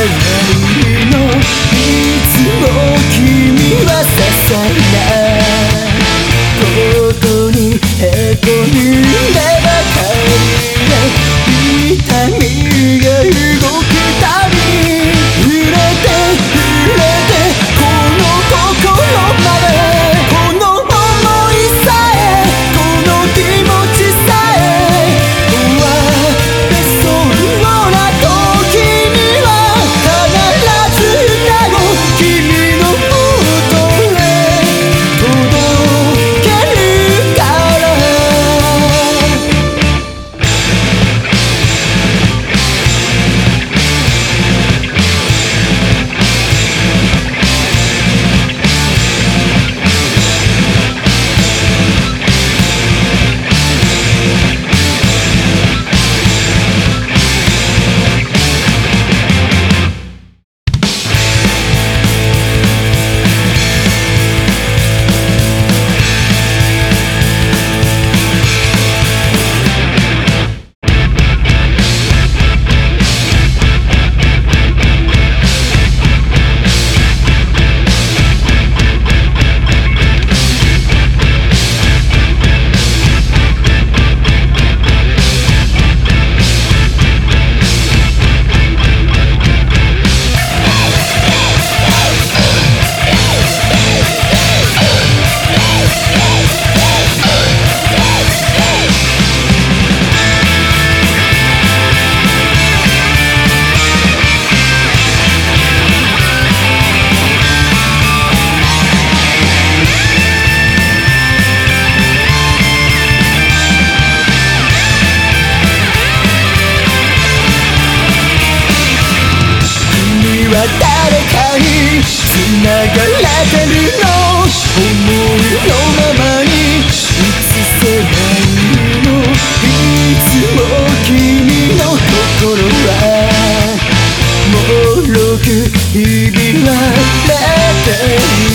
きられるのいつも君は些細なことにへこみてるの思いのままに映せないのいつも君の心はもろくひび割れている